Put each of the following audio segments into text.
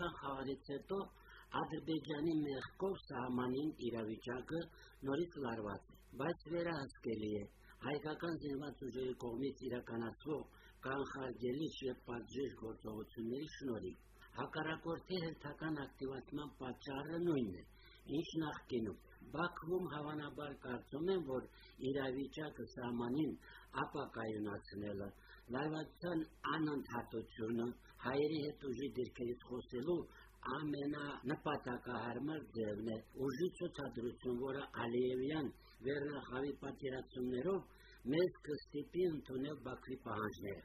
Սիոնիստական խաղից հետո Ադրբեջանի մեղքով սահմանին իրավիճակը նորից լարված է, բայց վերահսկելի է հայկական զինված ուժերի կողմից իրականացվող կանխարգելիչ եւ պատժիժ գործողությունների շնորհիվ։ Հակառակորդի հերթական ակտիվացման պատճառը նույնն է, ինչ նախկինում։ Բաքվում հավանաբար կարծում են, որ իրավիճակը սահմանին ապակայունացնելը, լարվածության անընդհատությունը, հայերի հետ ուժի դիրքերից խոսելու ամենանպատակահարմար ձևն է ուժի ցուցադրություն, որը Ալիևյան վերնախավի պատերազմներով մեզ կստիպի ընդունել Բաքվի պահանջները։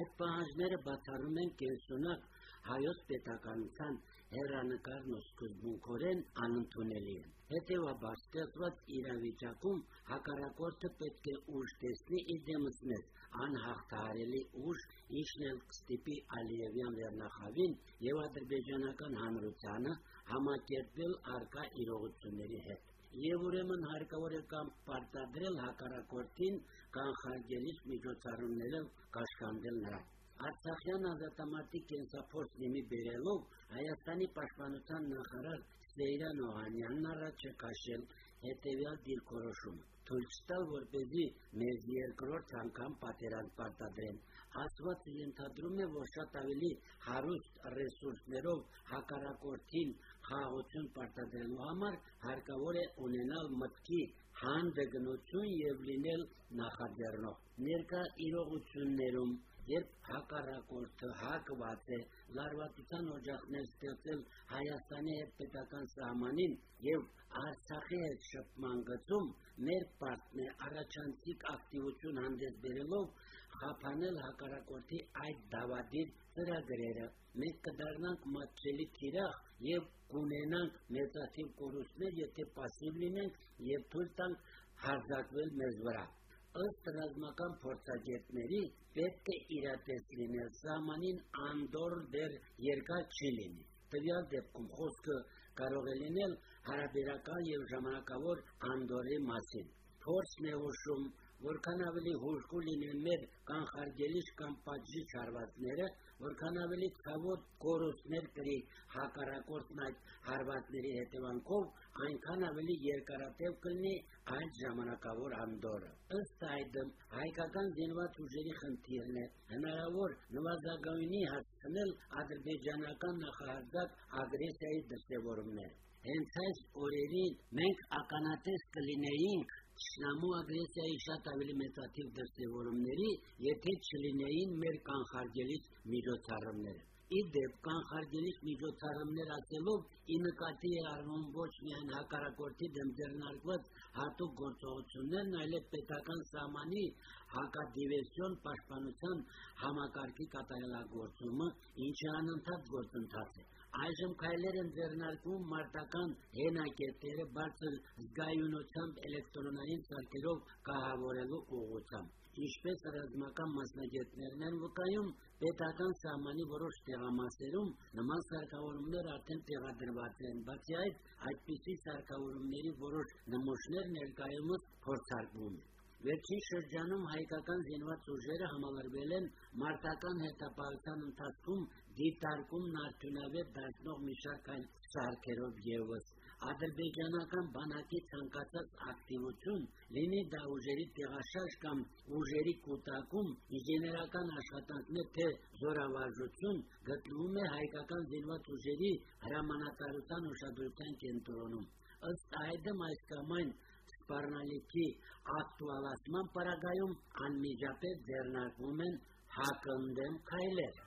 Այդ պահանջները բացառում են կենսունակ հայոց պետականության հերանեկարն ու սկզբունքորեն անընդունելի են։ Հետևաբար ստեղծված իրավիճակում հակառակորդը պետք է ուժ տեսնի իր դեմս մեզ, անհաղթահարելի ուժ, ինչն էլ կստիպի Ալիևյան վերնախավին եւ ադրբեջանական հանրությանը համակերպվել արկա իրողությունների հետ։ Եվ ուրեմն հարկավոր է կամ պարտադրել հակառակորդին կանխարգելիչ միջոցառումներով կաշկանդել նրան։ Արցախյան ազատամարտի կենսափորձ նիմի բերելով Հայաստանի պաշտպանության նախարար Սեյրան Օհանյանն առաջ է քաշել հետևյալ դիրքորոշումը. թույլ չտալ, որպեսզի մեզ երկրորդ անգամ պատերազմ պարտադրեն։ Ասվածը ենթադրում է, որ շատ ավելի հարուստ ռեսուրսներով հակառակորդին խաղաղություն պարտադրելու համար հարկավոր է ունենալ մտքի հանդգնություն եւ լինել նախաձեռնող։ Ներկա իրողություններում երբ հակառակորդը հակված է լարվածության օջախներ ստեղծել Հայաստանի հետ պետական սահմանին եւ Արցախի հետ շփման գծում մեր պարտն է առաջանցիկ ակտիվություն հանդես բերելով խափանել հակառակորդի այդ դավադիր ծրագրերը։ Մենք կդառնանք մատչելի թիրախ եւ կունենանք մեծաթիվ կորուստներ, եթե пассив լինենք եւ թույլ տանք հարձակվել մեզ վրա ըստ ռազմական փորձագետների պետք է իրատես լինել սահմանին անդոր դեր երկար չի լինի։ Տվյալ դեպքում խոսքը կարող է լինել հարաբերական եւ ժամանակավոր անդորի մասին։ Փորձն է որքան ավելի հուժկու լինեն մեր կանխարգելիչ կամ պատժիչ հարվածները, որքան ավելի ցավոտ կորուստներ կրի հակառակորդն այդ հարվածների հետևանքով, այնքան ավելի երկարատև կլինի այդ ժամանակավոր անդորը։ Ըստ այդմ, հայկական զինված ուժերի խնդիրն է հնարավոր նվազագույնի հասցնել ադրբեջանական նախահարձակ ագրեսիայի դրսևորումները։ Հենց այս օրերին մենք ականատես կլինեինք Շնամու ագրեսիայի շատ ավելի մեծաթիվ դրսևորումների, եթե չլինեին մեր կանխարգելիչ միջոցառումները։ Իդեպ կանխարգելիչ միջոցառումներ ասելով ի նկատի է առնում ոչ միայն հակառակորդի դեմ ձեռնարկված հատուկ գործողություններն, այլև պետական սահմանի հակադիվերսիոն պաշտպանության համակարգի կատարելագործումը, ինչը անընդհատ գործընթաց է։ Այժմ քայլեր են ձեռնարկվում մարտական հենակետերը բարձր զգայունությամբ էլեկտրոնային սարքերով կահավորելու ուղղությամբ։ Ինչպես ռազմական մասնագետներն են վկայում, պետական սահմանի որոշ տեղամասերում նման սարքավորումներ արդեն տեղադրված են, բացի այդ, այդպիսի սարքավորումների որոշ նմուշներ ներկայումս փորձարկվում են։ Վերջին շրջանում հայկական զինված ուժերը համալրվել են մարտական հետապահության ընթացքում դիտարկումն արդյունավետ դարձնող մի շարք այլ սարքերով եւս ադրբեջանական բանակի ցանկացած ակտիվություն, լինի դա ուժերի տեղաշարժ կամ ուժերի կൂട്ടակում, ինժեներական աշխատանքներ թե զորավարժություն, գտնվում է հայկական զինված ուժերի հրամանատարության ուշադրության կենտրոնում։ Ըստ այդմ այս կամ այն սպառնալիքի ակտուալացման պարագայում անմիջապես ձեռնարկվում են հակընդդեմ քայլեր։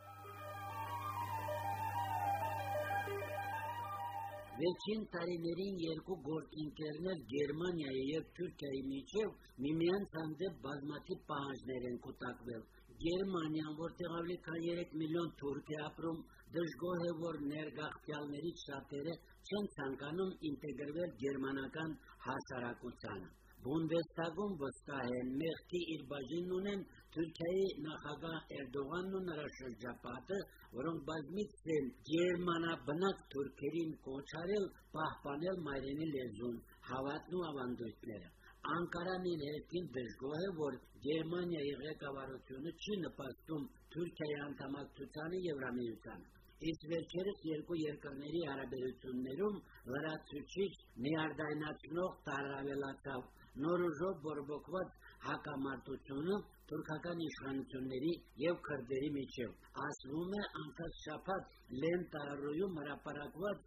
Վերջին տարիներին երկու գործընկերներ Գերմանիայի եւ Թուրքիայի միջև միմյանց հանդեպ բազմաթիվ պահանջներ են կուտակվել։ Գերմանիան, որտեղ ավելի քան 3 միլիոն թուրք է ապրում, դժգոհ է, որ ներգաղթյալներից շատերը չեն ցանկանում ինտեգրվել գերմանական հասարակությանը։ Բունդեստագում վստահ են, մեղքի իր բաժինն ունեն Թուրքիայի նախագահ Էրդողանն ու նրա շրջապատը, որոնք բազմիցս են գերմանաբնակ թուրքերին կոչարել պահպանել մայրենի լեզուն, հավատն ու ավանդույթները։ Անկարան իր հերթին դժգոհ է, որ Գերմանիայի ղեկավարությունը չի նպաստում Թուրքիայի անդամակցությանը Եվրամիությանը։ Իսկ վերջերս երկու երկրների հարաբերություններում լրացուցիչ միարդայնացնող տարավելացավ նոր ուժով բորբոքված հակամարտությունը թուրքական իշխանությունների եւ քրդերի միջև։ Ասվում է անցած շաբաթ Լենտարոյում հրապարակված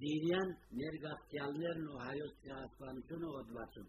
Սիրիան ներգաղթյալներն ու հայոց ցեղասպանությունը հոդվածում։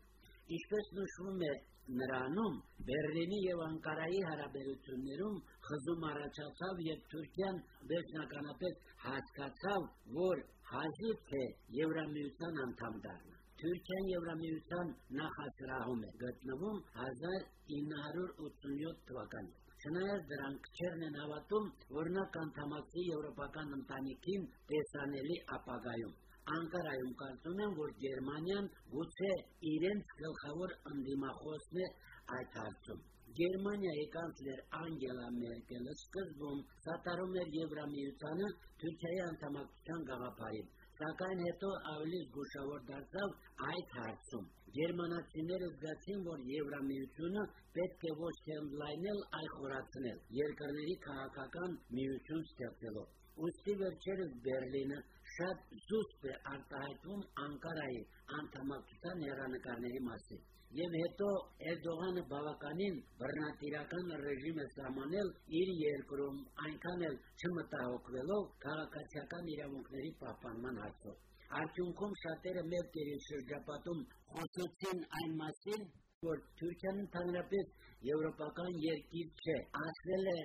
Ինչպես նշվում է նրանում, Բերլինի եւ Անկարայի հարաբերություններում խզում առաջացավ եւ Թուրքիան վերջնականապես հասկացավ, որ հազիվ թե Եվրամիության անդամ դառնա։ Թուրքիան Եվրամիության նախասրահում է գտնվում 1987 թվականին։ Չնայած դրանք չերն են հավատում, որ նա կանդամակցի եվրոպական ընտանիքին տեսանելի ապագայում։ Անկարայում կարծում են, որ Գերմանիան գուցե իրենց գլխավոր ընդդիմախոսն է այդ հարցում։ Գերմանիայի կանցլեր Անգելա Մերկելը սկզբում սատարում էր Եվրամիությանը Թուրքիայի անդամակցության գաղափարին, սակայն հետո ավելի զգուշավոր դարձավ այդ հարցում։ Գերմանացիները զգացին, որ Եվրամիությունը պետք է ոչ թե ընդլայնել, այլ խորացնել երկրների քաղաքական միություն ստեղծելով։ Ուստի վերջերս Բերլինը շատ զուսպ է արտահայտվում Անկարայի անդամակցության հերանեկարների մասին եւ հետո Էրդողանը բավականին բռնատիրական ռեժիմ է սահմանել իր երկրում, այնքան էլ չմտահոգվելով քաղաքացիական իրավունքների պահպանման հարցով։ Արդյունքում շատերը մեր կերին շրջապատում խոսեցին այն մասին, որ Թուրքիան ընդհանրապես եվրոպական երկիր չէ, ասել է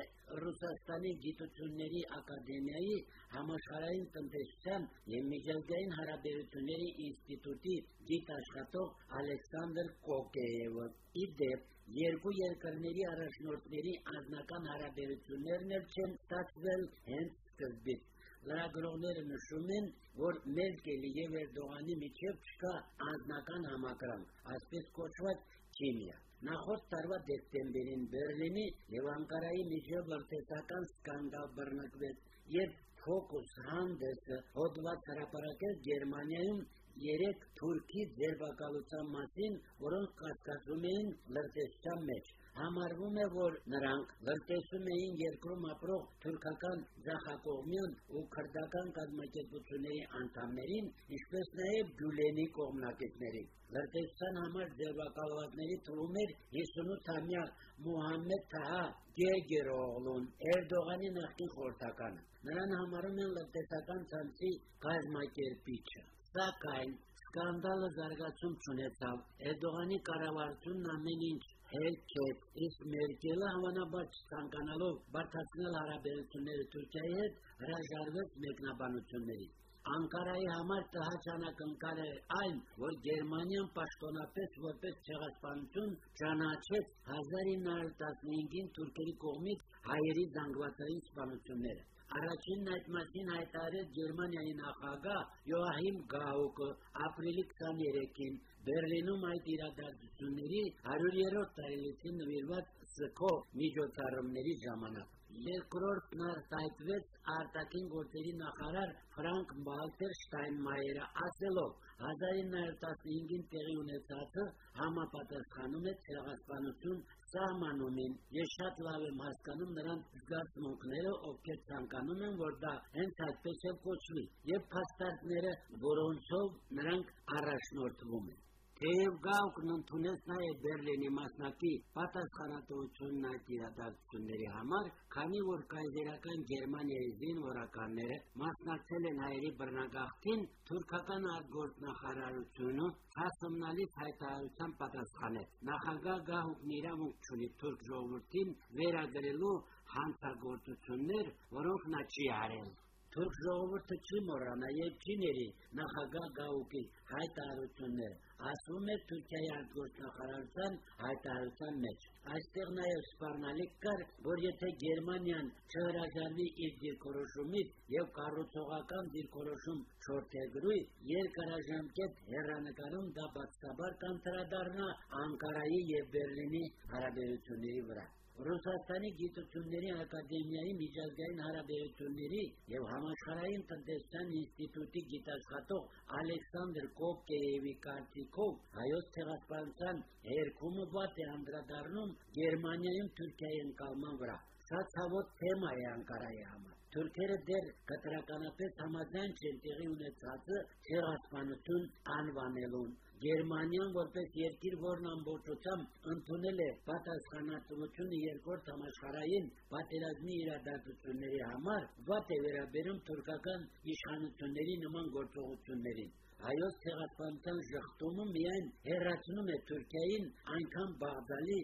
Ռուսաստանի գիտությունների ակադեմիայի համաշխարհային տնտեսության եւ միջազգային հարաբերությունների ինստիտուտի գիտաշխատող Ալեքսանդր Կոկեևը։ Իդեպ երկու երկրների առաջնորդների անձնական հարաբերություններն էլ չեն ստացվել հենց սկզբից լրագրողները նշում են, որ Մերկելի եւ Էրդողանի միջև չկա անձնական համակրանք, այսպես կոչված քիմիա։ Նախորդ տարվա դեկտեմբերին Բերլինի եւ Անկարայի միջև լրտեսական սկանդալ բռնկվեց, երբ Focus հանդեսը հոդված հրապարակել Գերմանիայում երեք թուրքի ձերբակալության մասին, որոնք կասկածում էին լրտեսության մեջ համարվում է, որ նրանք լրտեսում էին երկրում ապրող թուրքական ձախակողմյան ու քրդական կազմակերպությունների անդամներին, ինչպես նաև Գյուլենի կողմնակիցներին։ Լրտեսության համար ձևակալվածների թվում էր 58-ամյա Մուհամմեդ Թահա Գեգերօղլուն, Էրդողանի նախկին խորհրդականը։ Նրան համարում են լրտեսական ցանցի կազմակերպիչը։ Սակայն սկանդալը զարգացում չունեցավ։ Էրդողանի կառավարությունն ամեն ինչ հերքեց, իսկ Մերկելը հավանաբար չցանկանալով բարդացնել հարաբերությունները Թուրքիայի հետ, հրաժարվեց մեկնաբանություններից։ Անկարայի համար տհաճանակնկալ է այն, որ Գերմանիան պաշտոնապես որպես ցեղասպանություն ճանաչեց 1915-ին թուրքերի կողմից հայերի զանգվածային սպանությունները։ Առաջինն այդ մասին հայտարարեց Գերմանիայի նախագահ Յոահիմ Գաուկը ապրիլի 23-ին Բերլինում այդ իրադարձությունների 100-րդ տարելիցին նվիրված ՍԿՕ միջոցառումների ժամանակ։ Երկրորդն արտահայտվեց արտաքին գործերի նախարար Ֆրանկ Բալտեր Շտայնմայերը ասելով 1915-ին տեղի ունեցածը համապատասխանում է ցեղասպանություն սահմանումին։ Ես շատ լավ եմ հասկանում նրանց զգացմունքները, ովքեր ցանկանում են, որ դա հենց այդպես էլ կոչվի, եւ փաստարկները, որոնցով նրանք առաջնորդվում են։ Թեև Գաուկն ընդունեց նաև Բերլինի մասնակի պատասխանատվությունն այդ իրադարձությունների համար, քանի որ կայզերական Գերմանիայի զինվորականները մասնակցել են հայերի բռնագաղթին, թուրքական արտգործնախարարությունը հասմնալից հայտարարության պատասխանեց։ Նախագահ Գաուկն իրավունք չունի թուրք ժողովրդին վերագրելու հանցագործություններ, որոնք նա չի արել։ Թուրք ժողովուրդը չի մոռանա եւ չի ների նախագահ Գաուկի հայտարարությունները։ Ասում է Թուրքիայի արտգործնախարարության հայտարարության մեջ։ Այստեղ նաեւ սպառնալիք կար, որ եթե Գերմանիան չհրաժարվի իր դիրքորոշումից եւ կառուցողական դիրքորոշում չորթեգրուի, երկարաժամկետ հերանեկարում դա բացաբար կանտրադառնա Անկարայի եւ Բերլինի հարաբերությունների վրա։ Ռուսաստանի գիտությունների ակադեմիայի միջազգային հարաբերությունների եւ համաշխարհային տնտեսության ինստիտուտի գիտաշխատող Ալեքսանդր Կոպկեևի կարծիքով հայոց ցեղասպանության երկումը վատ է անդրադառնում Գերմանիայում Թուրքիայի ընկալման վրա։ Սա ցավոտ թեմա է Անկարայի համար։ Թուրքերը դեռ կտրականապես համաձայն չեն տեղի ունեցածը ցեղասպանություն անվանելուն։ Գերմանիան որպես երկիր, որն ամբողջությամբ ընդունել է պատասխանատվությունը երկրորդ համաշխարհային պատերազմի իրադարձությունների համար, վատ է վերաբերում թուրքական իշխանությունների նման գործողություններին։ Հայոց ցեղասպանության շղթումը միայն հերացնում է Թուրքիային այնքան բաղձալի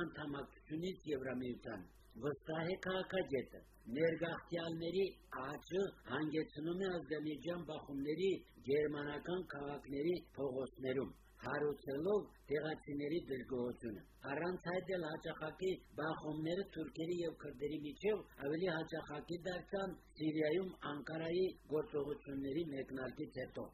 անդամակցությունից Եվրամիության։ Վստահ է քաղաքագետը ներգաղթյալների աճը հանգեցնում է Ադրբեջան բախումների գերմանական քաղաքների փողոցներում հարուցելով տեղացիների դժգոհությունը։ Առանց այդ էլ հաճախակի բախումները թուրքերի եւ քրդերի միջև ավելի հաճախակի դարձան Սիրիայում Անկարայի գործողությունների մեկնարկից հետո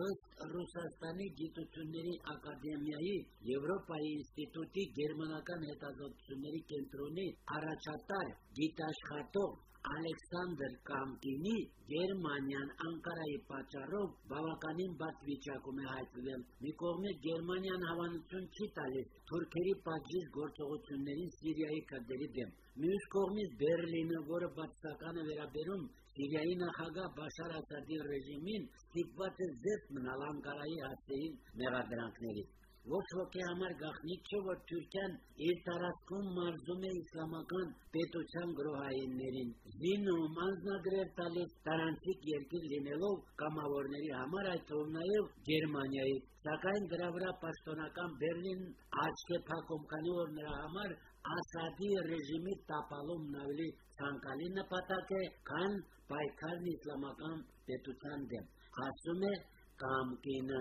ըստ Ռուսաստանի գիտությունների ակադեմիայի Եվրոպայի ինստիտուտի գերմանական հետազոտությունների կենտրոնի առաջատար գիտաշխատող Ալեքսանդր Կամկինի Գերմանիան Անկարայի պատճառով բավականին բաց վիճակում է հայտնվել։ Մի կողմից Գերմանիան հավանություն չի տալիս թուրքերի պատժիժ գործողություններին Սիրիայի քրդերի դեմ։ Մյուս կողմից Բերլինը, որը բացական է վերաբերում Սիրիայի նախագահ Բաշար Ասադի ռեժիմին, ստիպված է զերծ մնալ Անկարայի հասցեին մեղադրանքներից։ Ոչ ոքի համար գաղտնիք չէ, որ Թուրքիան իր տարածքում մարզում է իսլամական պետության գրոհայիններին, զինում անձնագրեր տալիս տարանցիկ երկիր լինելով կամավորների համար, այդ թվում նաև Գերմանիայի։ Սակայն դրա վրա պաշտոնական Բերլին աչք է փակում, քանի որ նրա համար Ասադի ռեժիմի տապալումն ավելի ցանկալի նպատակ է, քան պայքարն իսլամական պետության դեմ։ Ասում է Կամկինը։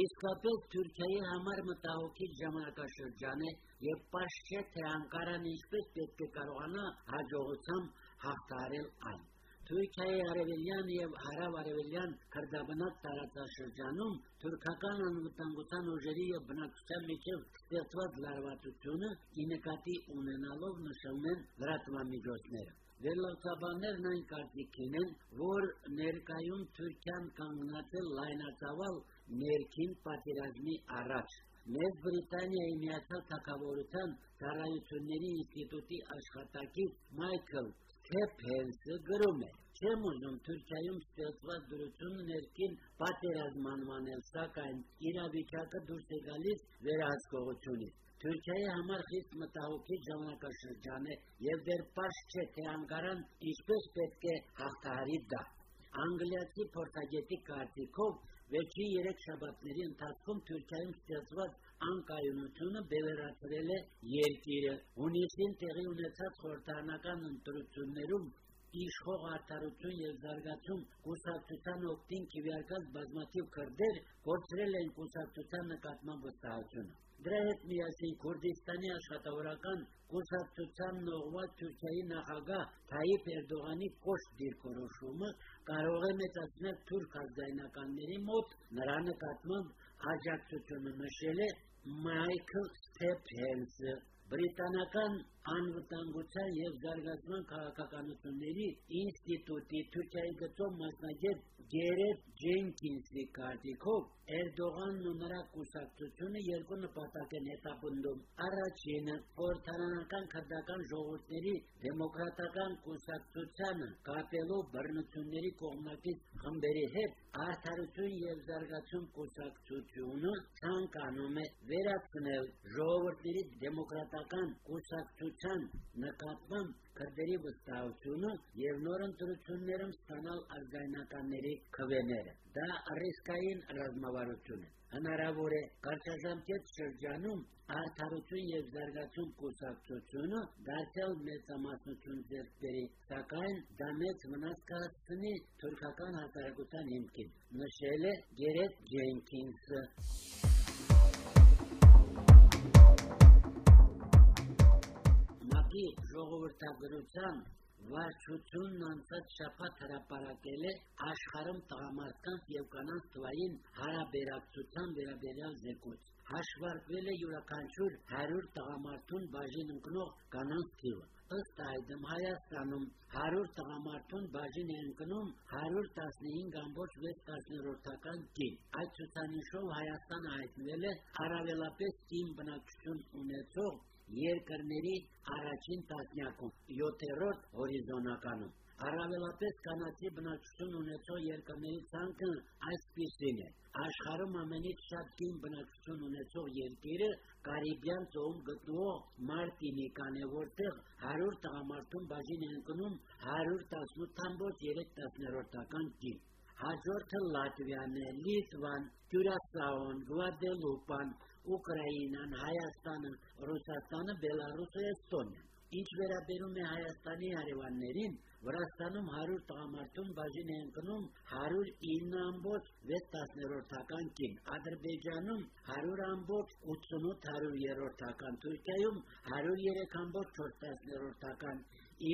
Իսկապես Թուրքիայի համար մտահոգիչ ժամանակաշրջան է եւ պաշտ չէ թե Անկարան ինչպես պետք է կարողանա հաջողությամբ հաղթահարել այն։ Թուրքիայի արևելյան եւ հարավ-արևելյան քրդաբնակ տարածաշրջանում թուրքական անվտանգության ուժերի եւ բնակչության միջև ստեղծված լարվածությունը ի նկատի ունենալով նշում են լրատվամիջոցները։ Վերլուծաբաններն այն կարծիքին են, որ ներկայում Թուրքիան կանգնած է լայնածավալ ներքին պատերազմի առաջ։ Մեծ Բրիտանիայի միացյալ թագավորության ծառայությունների ինստիտուտի աշխատակից Մայքլ Քեփենսը գրում է. Չեմ ուզում Թուրքիայում ստեղծված դրությունը ներքին պատերազմ անվանել, սակայն իրավիճակը դուրս է գալիս վերահսկողությունից։ Թուրքիայի համար խիստ մտահոգիչ ժամանակաշրջան է եւ դեռ պարզ չէ թե Անկարան ինչպես պետք է հաղթահարի դա։ Անգլիացի փորձագետի կարծիքով վերջին 3 շաբաթների ընթացքում Թուրքիայում ստեղծված անկայունությունը բևեռացրել է երկիրը։ Հունիսին տեղի ունեցած խորհրդարանական ընտրություններում իշխող արդարություն եւ զարգացում կուսակցության օգտին քիվարկած բազմաթիվ քրդեր կորցրել են կուսակցության նկատմամբ վստահությունը։ Դրա հետ միասին Քուրդիստանի աշխատավորական կուսակցության նողված Թուրքիայի նախագահ Թայիփ Էրդողանի կոշտ դիրքորոշումը կարող է մեծացնել թուրք ազգայնականների մոտ նրա նկատմամբ աջակցությունը նշել է Մայքլ Ստեփենսը Բրիտանական անվտանգության եւ զարգացման քաղաքականությունների ինստիտուտի Թուրքիայի գծով մասնագետ Գերետ Ջենքինսի կարծիքով Էրդողանն ու նրա կուսակցությունը երկու նպատակ են հետապնդում։ Առաջինը՝ խորհրդարանական քրդական ժողովուրդների դեմոկրատական կուսակցությանը կապելով բռնությունների կողմնակից խմբերի հետ արդարություն եւ զարգացում կուսակցությունը ցանկանում է վերացնել ժողովուրդների դեմոկրատական կուսակցության նկատմամբ քրդերի վստահությունը եւ նոր ընտրություններում ստանալ ազգայնականների քվեները։ Դա ռիսկային ռազմավարություն է։ Հնարավոր է կարճաժամկետ շրջանում արդարություն եւ զարգացում կուսակցությունը դարձյալ մեծամասնություն ձեռք բերի, սակայն դա մեծ վնաս կհասցնի թուրքական հասարակության հիմքին, նշել է Գերետ Ջենքինսը։ ՄԱԿ-ի ժողովրդագրության վարչությունն անցած շաբաթ հրապարակել է աշխարհում տղամարդկանց եւ կանանց թվային հարաբերակցության վերաբերյալ զեկույց։ Հաշվարկվել է յուրաքանչյուր 100 տղամարդուն բաժին ընկնող կանանց թիվը։ Ըստ այդմ Հայաստանում 100 տղամարդուն բաժին է ընկնում 115.6-ական կին։ Այդ ցուցանիշով Հայաստանը հայտնվել է առավելապես կին բնակչություն ունեցող երկրների առաջին տասնյակում, 7-րդ հորիզոնականում։ Առավելապես կանացի բնակչություն ունեցող երկրների ցանկը այսպիսին է։ Աշխարհում ամենից շատ կին բնակչություն ունեցող երկիրը Կարիբյան ծոում գտնվող Մարտինիկան է, որտեղ 100 տղամարդուն բաժին է ընկնում 118.3 կին։ Հաջորդը Լատվիան է, Լիտվան, Կյուրասաոն, Գվադելուպան, Ուկրաինան, Հայաստանը, Ռուսաստանը, Բելարուսը, Էստոնիան։ Ինչ վերաբերում է Հայաստանի հարևաններին, Վրաստանում 100 տղամարդուն բաժին է ընկնում 109.6 կին, Ադրբեջանում 100.88 Թուրքիայում 103.4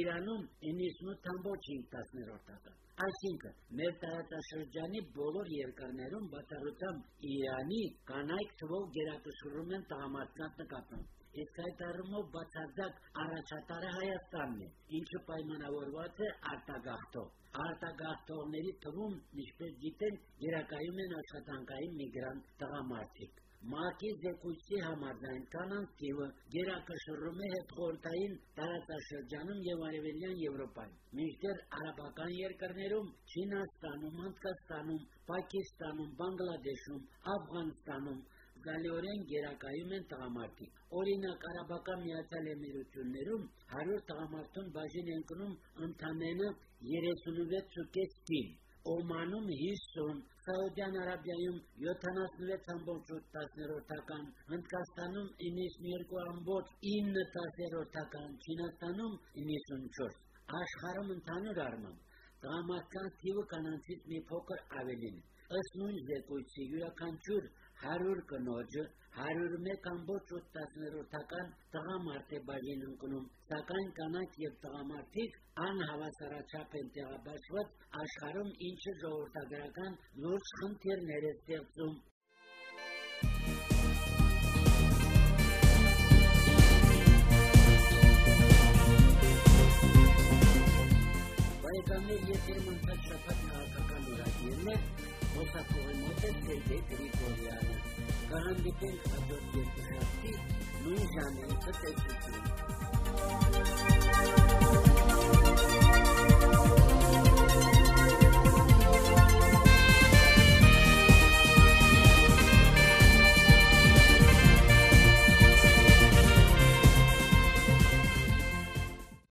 Իրանում 98.5 Այսինքն, մեր տարածաշրջանի բոլոր երկրներում բացառությամբ Իրանի կանայք թվով գերակշռում են տղամարդկանց նկատմամբ իսկ այդ առումով բացարձակ առաջատարը Հայաստանն է, ինչը պայմանավորված է արտագաղթով։ Արտագաղթողների թվում, ինչպես գիտեն, երակայում են աշխատանքային միգրանտ տղամարդիկ։ ՄԱԿ-ի զեկույցի համաձայն կանանց թիվը գերակշռում է հետխորհրդային տարածաշրջանում եւ արևելյան Եվրոպայում։ Մինչդեռ արաբական երկրներում, Չինաստանում, Հնդկաստանում, Պակիստանում, Բանգլադեշում, Աֆղանստանում զգալիորեն գերակայում են տղամարդիկ։ Օրինակ, Արաբական Միացյալ Էմիրություններում 100 տղամարդուն բաժին են կնում ընդամենը 36.5 կին, Օմանում 50, Սաուդյան Արաբիայում 76.8, Հնդկաստանում 92.9, Չինաստանում 94։ Աշխարհում ընդհանուր առմամբ տղամարդկանց թիվը կանանցից մի փոքր ավելին Ըստ նույն զեկույցի յուրաքանչյուր 100 կնոջը 101.8 տղամարդ է բաժին ընկնում, սակայն կանանց եւ տղամարդիկ անհավասարաչափ են տեղաբաշխված աշխարհում, ինչը ժողովրդագրական լուրջ խնդիրներ է ստեղծում։ Anglican Advocate Society, Louisiana, Kentucky.